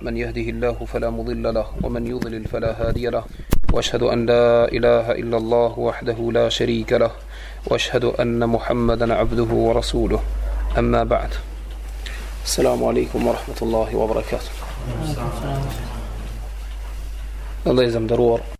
من يهده الله فلا مضل له ومن يضلل فلا هادي له واشهد أن لا إله إلا الله وحده لا شريك له واشهد أن محمدا عبده ورسوله أما بعد السلام عليكم ورحمة الله وبركاته الله يزم درور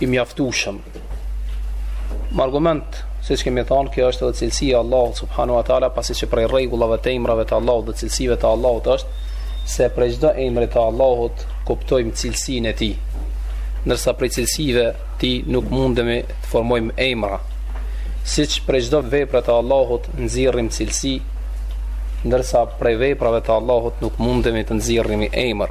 i mjaftueshëm. Me argument, siç kemi thënë, kjo është edhe cilësia e Allahut subhanahu wa taala, pasi që prej rregullave të emrave të Allahut dhe cilësive të Allahut është se prej çdo emri të Allahut kuptojmë cilësinë e tij. Ndërsa prej cilësive t'tij nuk mundemi të formojmë emra. Siç prej çdo vepre të Allahut nxjerrim cilësi, ndërsa prej veprave të Allahut nuk mundemi të nxjerrim emër.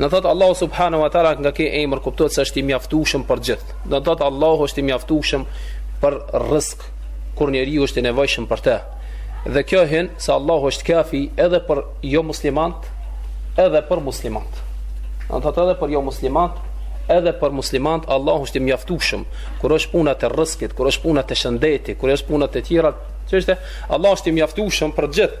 Do thotë Allahu subhanahu wa ta'la nga ky emër kuptohet se është i mjaftushëm për gjithë. Do thotë Allahu është i mjaftushëm për rizk, kur njeri është i nevojshëm për te. Dhe kjo hin se Allahu është kafi edhe për jo muslimant, edhe për muslimant. Do thotë edhe për jo muslimant, edhe për muslimant, Allahu është i mjaftushëm. Kur është puna te rizku, kur është puna te shëndeti, kur është puna te tjera çështje, Allahu është i mjaftushëm për gjithë.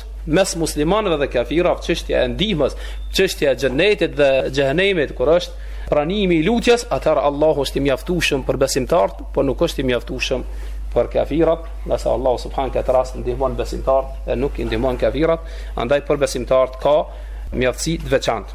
mes muslimanëve dhe kafirëve çështja e ndihmës, çështja e xhenetit dhe xhehenemit kur është pranimi i lutjes, atëherë Allahu është i mjaftueshëm për besimtarët, por nuk është i mjaftueshëm për kafirat, ngase Allahu subhanahu në këtë rast ndihmon besimtarët e nuk i ndihmon kafirat, andaj për besimtarët ka mjaftësi të veçantë.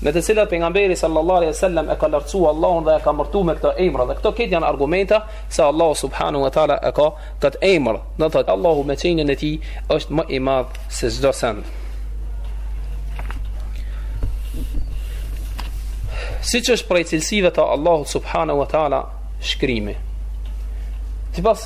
me të cilat pejgamberi sallallahu alaihi wasallam e ka lartësuar Allahun dhe e ka emërtuar me këto emra dhe këto këtë janë argumenta se Allahu subhanahu wa taala e ka këtë emër do thotë Allahu me qenien e tij është më i madh se çdo send siç është prej cilësive të Allahut subhanahu wa taala shkrimi sipas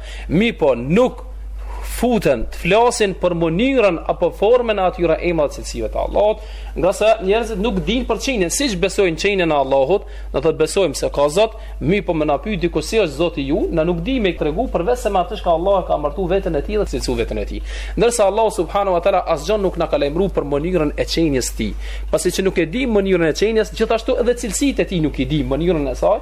Mirëpo nuk futen të flasin për mënyrën apo formën e atyre emrave, cilësive të Allahut, ngase njerëzit nuk dinë për qenien, siç besojmë qenien e Allahut, do thotë besojmë se ka Zot, mirëpo me na pyet dikush si është Zoti ju, na nuk di me tregu përveç se me atë çka Allahu ka emërtu veten e tij dhe cilësu veten e tij. Ndërsa Allahu subhanahu wa taala asgjë nuk na ka lajmëruar për mënyrën e qenies së tij, pasi që nuk e di mënyrën e qenies, gjithashtu edhe cilësitë e tij nuk i di mënyrën e saj,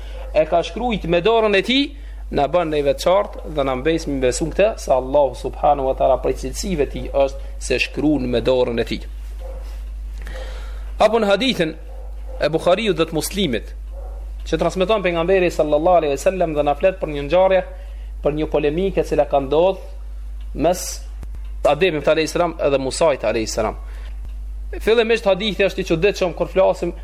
e ka shkrujt me dorën e tij e bën më të veçantë dhe ne mbesim me besu këte se Allahu subhanahu wa tala prej cilësive t'tij është se shkrun me dorën e tij apo në hadithin e Buhariut dhe të muslimit që transmeton pejgamberi sallallahu alaihi sallam dhe na flet për një ngjarje për një polemikë e cila ka ndodh mes Ademit alaihi sallam edhe Musait alaihi sallam fillimisht hadithi është i çuditshëm kur flasim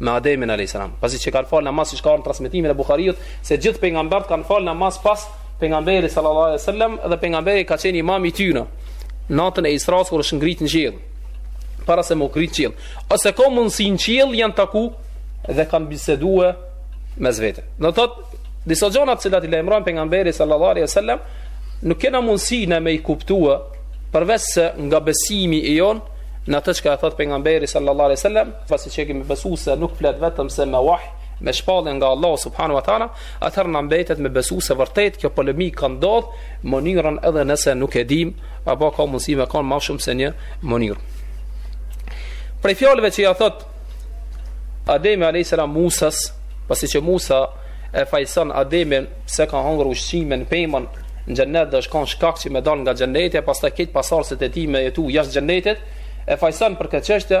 me Ademin alayhis salam. Pasi që kanë fal namaz siç ka në transmetimin e Buhariut, se gjithë pejgambert kanë fal namaz pas pejgamberit sallallahu alaihi wasallam dhe pejgamberi ka qenë imam i tyre. Natën e Isra's kur është ngrit në qiell. Para se me u ngrit në qiell. Ose ka mundsi në qiell janë taku dhe kanë biseduar mes vete. Do thot disa gjëra të cilat i lajmëron pejgamberi sallallahu alaihi wasallam nuk kena mundësi ne me i kuptu përveçse nga besimi i jonë në atë që ka thot pejgamberi sallallahu alai sallam pasi që kemi besu se nuk flet vetëm se me wahj, me shpallje nga Allahu subhanahu wa taala, atëherë na mbetet me besu se vërtet kjo polemikë ka ndodh mënyrën edhe nëse nuk e dim, apo ka mundësi me kon më shumë se një mënyrë. Prej fjalëve që ja thot Ademi alayhis salam Musas, pasi që Musa e fajson Ademin se ka hangër ushqimin pemën në xhennet dhe është kon shkak që me dal nga xhenneti e pastaj këta pasardhësit e tij me jetu jashtë xhennetit e fajson për këtë çështje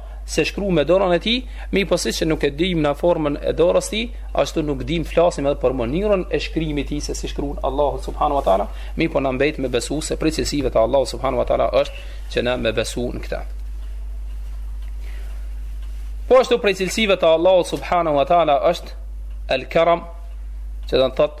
se shkrun me dorën e tij, mirëpo siç nuk e dim na formën e dorës tij, ashtu nuk dim flasim edhe për mënyrën e shkrimit tij, se si shkrun Allahu subhanu wa ta'ala, mirëpo na mbet me besu se prej cilësive të Allahu subhanu wa ta'ala është që na me besu në këta. Po ashtu prej cilësive të Allahu subhanu wa ta'ala është el-karam, që do me thon,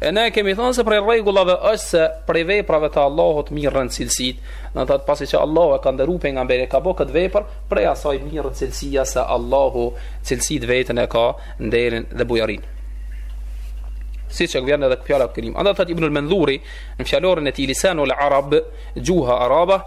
E ne kemi thënë se prej rregullave është se prej veprave të Allahut mirren cilësitë, do të thotë pasi që Allahu e ka nderuar pejgamberin ka bo këtë vepër, prej asaj mirret cilësia se Allahu cilësi të veten e ka nderin dhe bujarinë. Siç vjen edhe fjala el-Kerim. Andaj thotë Ibnul Mendhuri në fjalorin e tij Lisanul Arab, gjuha arabe,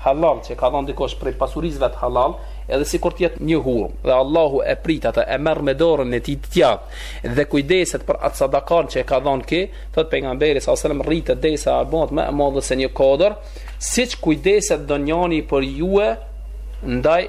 Hallall, që e ka dhënë dikush prej pasurisë vet hallall, edhe sikur të jetë një hurmë, dhe Allahu e pret atë, e merr me dorën e tij të djathtë, dhe kujdeset për atë sadakanë që e ka dhënë ky, thotë pejgamberi sallallahu alajhi wasallam, rritet derisa ajo bëhet më e madhe se një kodër, siç kujdeset ndonjëri prej jush ndaj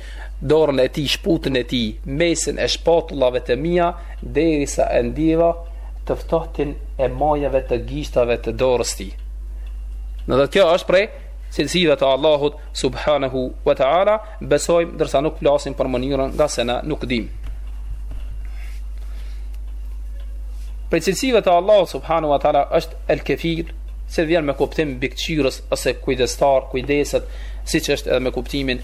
Dorën e tij shputën e tij mes e shpatullave të mia, derisa e ndjeva të ftohtin e majave të gishtave të dorës tij. Edhe kjo është prej cilësive të Allahut subhanahu wa ta'ala, besojmë ndërsa nuk flasim për mënyrën ngase na nuk dim. Prej cilësive të Allahut subhanahu wa ta'ala është el kefil, se vjen me kuptim bikqyrës ose kujdestar, kujdeset, siç është edhe me kuptimin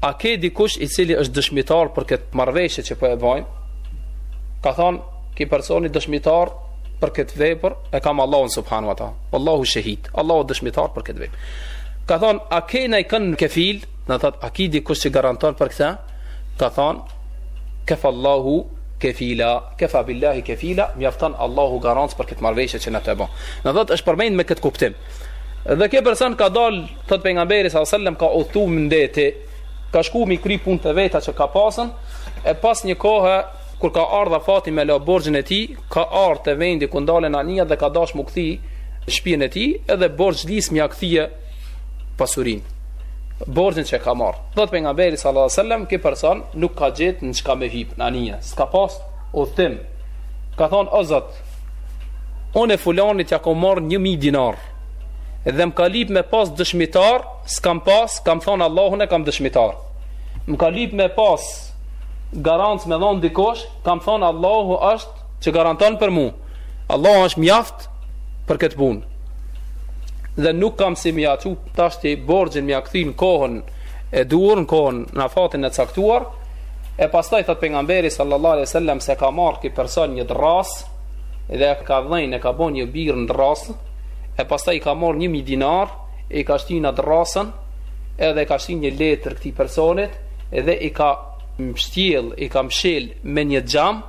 A ke dikush i cili është dëshmitar për këtë marrëveshje që po e bëjmë? Ka thon ky personi dëshmitar për këtë vepër e kam Allahun subhanahu wa taala. Allahu shahid. Allahu dëshmitar për këtë vepër. Ka thon a ke naj kënd kefil? Do me thon a ke dikush që garanton për këtë? Ka thon kef Allahu kefila, kefa billahi kefila, mjafton Allahu garant për këtë marrëveshje që na të dy e bëm. Do me thon është përmend me këtë kuptim. Dhe ky person ka dal, thot pejgamberi sallallahu alajhi wasallam ka udhtu në det, ka shku me i kry punë të veta që ka pasur, e pas një kohë kur ka ardh afati me la borxhin e tij, ka ardhur te vendi ku ndalen anijet dhe ka dashur m'u kthy n'shtëpinë e tij, edhe borxhlisë me ja kthy pasurinë. Borxhin që ka marr. Thot pejgamberi sallallahu alajhi wasallam, ky person nuk ka gjet në çka me hip në anije, s'ka pas udhtim. Ka thon o Zot, Unë prej fulanit ja kom marrë një mijë dinar Dhe më ka lyp me pas dëshmitar S'kam pas, kam thonë Allahun e kam dëshmitar Më ka lyp me pas garancë me dhonë dikosh Kam thonë Allahu është që garanton për mu Allahu është mjaft për këtë punë dhe nuk kam si me ja çu tashti borxhin me ja kthy në kohën e duhur në kohën në afatin e caktuar E pastaj thot pejgamberi sallallahu alaihi wasallam se ka marr kë person një dras dhe ka gdhen e ka bën një bir në dras, e pastaj i ka marr 1000 dinar e i ka shtinë në drasën, edhe ka shtinë një letër këtij personit dhe i ka mshtjell, i ka mshel me një xhamë,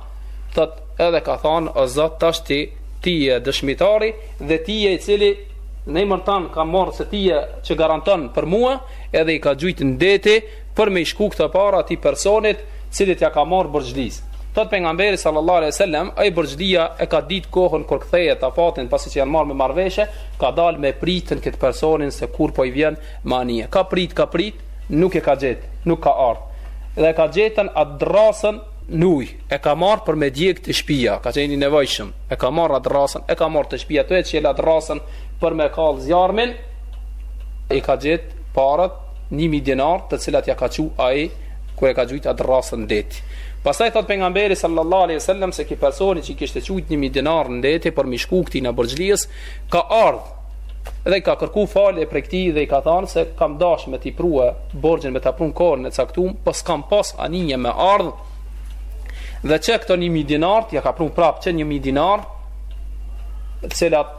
thot edhe ka thon o Zot tashti ti je dëshmitari dhe ti je ai i cili në emër tand i kam marr se ti je që garanton për mua, edhe i ka gjujt në det për me i shku këto para atij personit cilit ja ka marë borxhlisë thot pejgamberi sallallahu alaihi sallam se borxhlia e ka dit kohën kur kthehet afatin pasi që janë marë me marrëveshje ka dal me prit këtë personin se kur po i vjen me anije ka prit, ka prit, nuk e ka gjet nuk ka ardh dhe ka gjet atë drasën n'ujë e ka marë për me djeg te shpia ka qenë i nevojshëm e ka marë atë drasën e ka marë te shpia tu e çel atë drasën për me kallë zjarmin i ka gjet paret një mijë dinar të cilat ja ka çu ai kur e ka gjujt atë drasën n'det pastaj thot pejgamberi sallallahu alaihi sallam se ky personi që i kishte gjujt një mijë dinar në det për m'i shku këtij borxhlisë ka ardh dhe ka kërku falje prej këtij dhe i ka thanë se kam dash me t'i pru borxhin me ta pru n'kohën e caktume por po s'kam pas anije me ardh dhe qe këto një mijë dinar ja ka prun prap qe një mijë dinar të cilat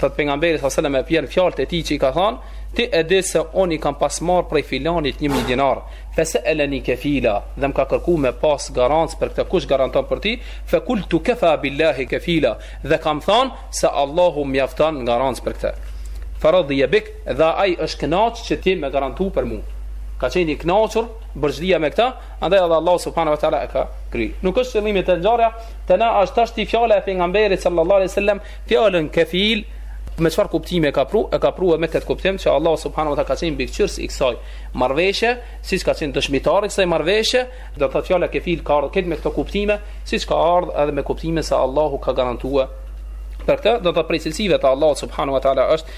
thot pejgamberi sallallahu alajhi wasallam i bjen fjalët e tij që i ka thënë ti e di se unë i kam pas marr prej filanit 1000 dinar fe seeleni kefila dhe më ka kërku me pas garancë për këtë kush garanton për ti fe kultu kefa billahi kefila dhe kam thënë se Allahu mjafton garancë për këtë fe radije bike dhe ai është kënaq që ti me garantu për mua ka qenë i kënaqur borxhlia me këtë Andaj edhe Allahu subhanahu wa taala e ka kry. Nuk është qëllimi te ngjarja, te na është tashti fjala e pejgamberit sallallahu alaihi wasallam, fjalën kefil me çfarë kuptimi e ka pru, e ka pru me këtë kuptim që Allahu subhanahu wa taala ka qenë mbikëqyrës i kësaj marrveshje, siç ka qenë dëshmitar i kësaj marrveshje, do të thotë fjala kefil ka ardhur këtu me këto kuptime, siç ka ardhur edhe me kuptimin se Allahu ka garantuar. Për këtë do të thotë prej cilësive të Allahut subhanahu wa taala është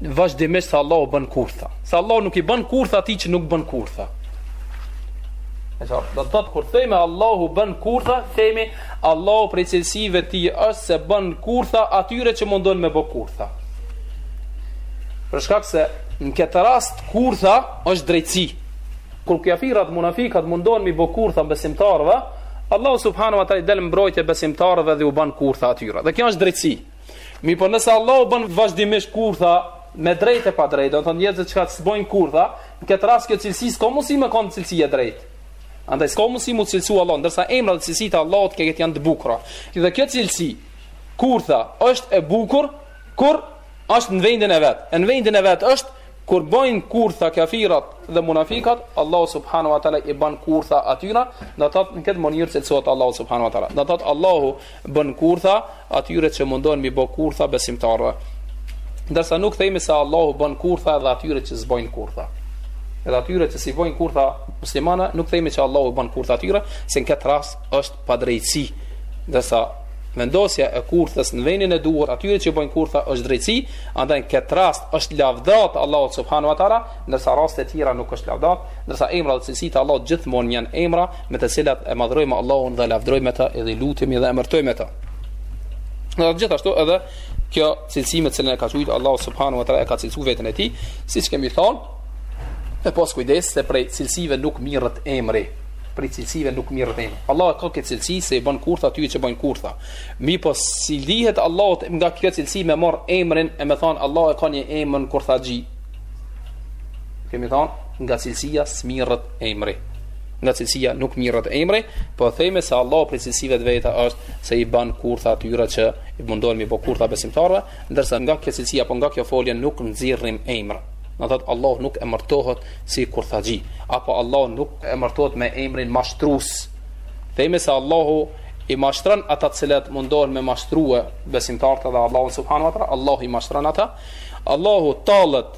vazhdimisht se Allahu bën kurtha. Se Allahu nuk i bën kurtha atij që nuk bën kurtha. E sa, do të thotë kur themi Allahu bën kurtha, themi Allahu prej cilësive të tij është se bën kurtha atyre që mundon me bë kurtha. Për shkak se në këtë rast kurtha është drejtësi. Kur kafirat munafikat mundon me bë kurtha besimtarëve, Allahu subhanahu wa taala i del në mbrojtje besimtarëve dhe u bën kurtha atyre. Dhe kjo është drejtësi. Mirëpo nëse Allahu bën vazhdimisht kurtha me drejt e pa drejt, do të thotë njerëzit s'kanë bë kurtha, në këtë rast kjo cilësi s'ka mundësi me kanë cilësi e drejtë. Andaj s'ka mundësi mu cilësu Allah, ndërsa emra dhe cilësitë e Allahut krejt janë të bukura. Dhe kjo cilësi, kurtha, është e bukur, kur është në vendin e vet. E në vendin e vet është, kur bëjnë kurtha kafirat dhe munafikat, Allah subhanu wa ta'la i bën kurtha atyre, do të thotë në këtë mënyrë cilësohet Allah subhanu wa ta'la. Do të thotë Allahu bën kurtha atyre që mundohen me i bë kurtha besimtarëve. Ndërsa nuk themi se Allahu bën kurtha edhe atyre që s'bojnë kurtha. Edhe atyre që s'i bojnë kurtha muslimanëve, nuk themi që Allahu bën kurtha atyre, se në këtë rast është padrejtësi. Ndërsa vendosja e kurthës në vendin e duhur atyre që bojnë kurtha është drejtësi, andaj në këtë rast është lavdatë Allahut subhanahu wa taala, ndërsa në raste të tjera nuk është lavdatë, ndërsa emra dhe cilësitë e Allahut gjithmonë janë emra me të cilat e madhrojmë Allahun dhe lavdërojmë atë edhe lutemi dhe emërtojmë atë. Dhe gjithashtu edhe kjo cilësi me të cilën e ka thujt Allahu subhanahu wa taala e ka cilësu veten e tij, siç kemi thënë, me pas kujdes se prej cilësive nuk mirret emri prej cilësive nuk mirret emri. Allahu e ka këtë cilësi se i bën kurtha atij që bën kurtha. Mirëpo s'i lejohet Allahut nga kjo cilësi me marr emrin e me thon Allah e ka një emër kurthaxhi. Kemi thon nga cilësia s'mirret emri nga cilësia nuk mirret emri, po themi se Allahu prej cilësive të veta është se i bën kurtha atyre që i mundohen me bë kurtha besimtarëve, ndërsa nga kjo cilësi apo nga kjo folje nuk nxirrim emër. Do thotë Allahu nuk emërtohet si kurthaxhi, apo Allahu nuk emërtohet me emrin mashtrus. Themi se Allahu i mashtron ata të cilët mundohen me mashtru besimtarët dhe Allahun subhanahu wa taala, Allahu i mashtron ata. Allahu tallet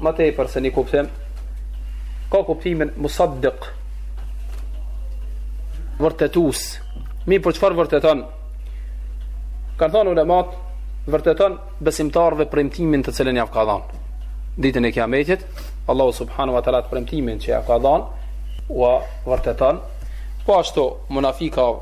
Më tepër se një kuptim, ka kuptimin musaddiq, vërtetus. Mirëpo çfarë vërteton? Kanë thonë ulemat, vërteton besimtarve premtimin të cilin jau ka dhanë. Ditën e kiametit, Allahu subhanu wa taala premtimin që jau ka dhanë, ua vërteton, po ashtu munafika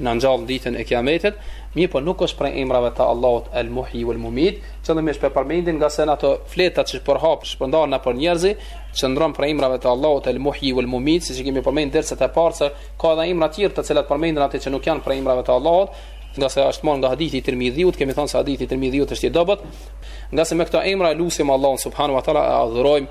na ngjall ditën e kiametit, mirëpo nuk është prej emrave të Allahut El Muhji El Mumit, që edhe më shpesh përmenden ngase në ato fleta që përhap shpërndarë nëpër njerëz, qëndron prej emrave të Allahut El Muhji El Mumit, siç e kemi përmend në derset e parë, se ka edhe emra tjerë të cilat përmenden aty që nuk janë prej emrave të Allahut, ngase është marrë nga hadithi i Tirmidhiut, kemi thënë se hadithi i Tirmidhiut është i dobët, ngase me këto emra lusim Allahun subhanahu wa taala e adhurojmë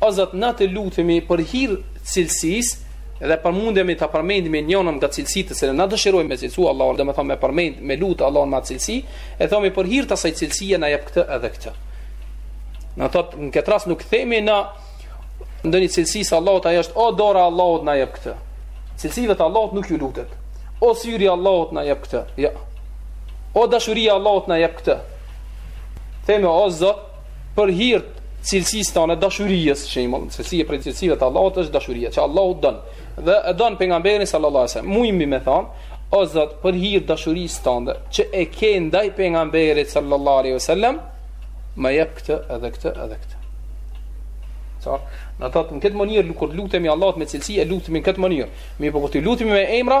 O Zot, na të lutemi për hir të cilësisë edhe mundemi ta përmendim njënën nga cilësitë si na dëshirojmë me cilësu Allahun, domethënë me përmend, me lut Allahun me atë cilësi, e themi për hir të asaj cilësie na jep këtë edhe këtë. Domethënë, në këtë rast nuk themi në ndonjë cilësi të Allahut siç është o dora e Allahut na jep këtë. Cilësive të Allahut nuk ju lutet. O syri i Allahut na jep këtë. Jo. O dashuria e Allahut na jep këtë. Themi o Zot, për hir të cilësisë tënde dashurisë, shembull, cilësi e prej cilësive të Allahut është dashuria, që Allahu don. Dhe e don pejgamberin sallallahu alajhi wasallam. Mujmi me thon, o Zot, për hir dashurisë tënde, që e ke ndaj pejgamberit sallallahu alajhi wasallam, më jep këtë edhe këtë edhe këtë. Pra, domethënë në këtë mënyrë kur i lutemi Allahut me cilësi e lutemi në këtë mënyrë. Mirëpo kur t'i lutemi me emra,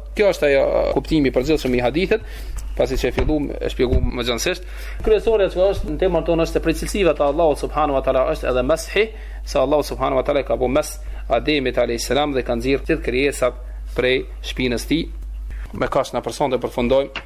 Kjo është a kuptimi i përgjithshëm i hadithit, pasi që e filluam e shpjeguam më gjansisht. Kryesorja që është në temën tonë është se prej cilësive të Allahut subhanahu wa taala është edhe mes'hi, se Allahu subhanahu wa taala ka bën mes'h Ademit alayhis salam dhe ka nxjerr gjithë krijesat prej shpinës së tij. Me kaq na për sot e përfundojmë.